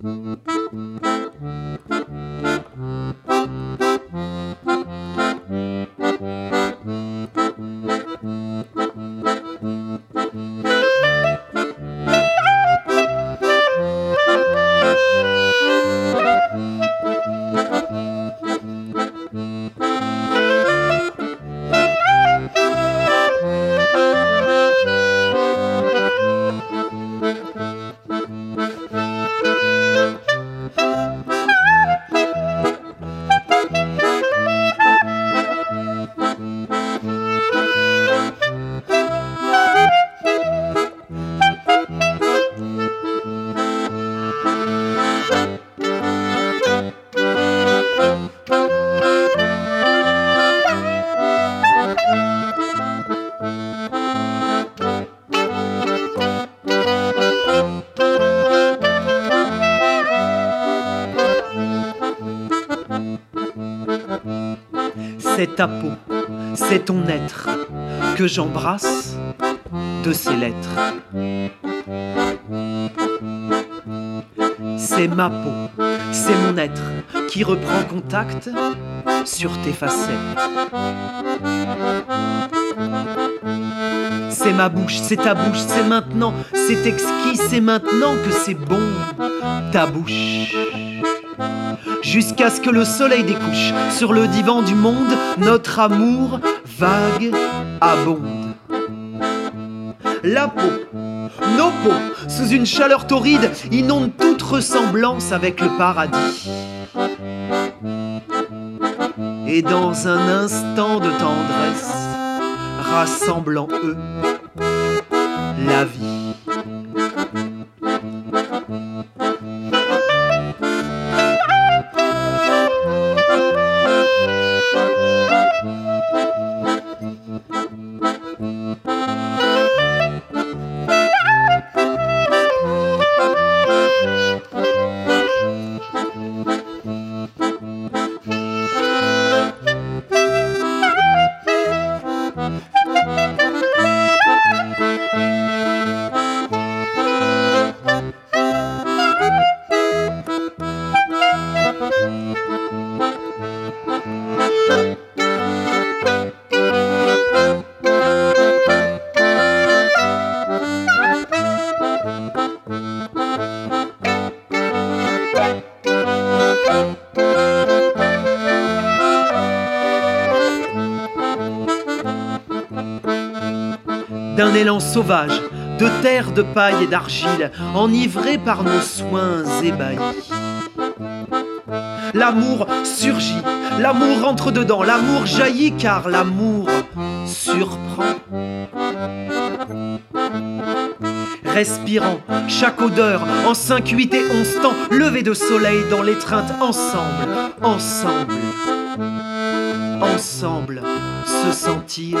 Thank you. C'est ta peau, c'est ton être que j'embrasse de ces lettres. C'est ma peau, c'est mon être qui reprend contact sur tes facettes. C'est ma bouche, c'est ta bouche, c'est maintenant, c'est exquis, c'est maintenant que c'est bon, ta bouche jusqu'à ce que le soleil découche sur le divan du monde, notre amour vague abonde. La peau, nos peaux, sous une chaleur torride, inondent toute ressemblance avec le paradis. Et dans un instant de tendresse, rassemblant eux la vie. D'un élan sauvage, de terre, de paille et d'argile, enivré par nos soins ébahis. L'amour surgit, l'amour entre dedans, l'amour jaillit car l'amour surprend. Respirant chaque odeur en 5, 8 et 11 temps, levé de soleil dans l'étreinte ensemble, ensemble, ensemble, se sentir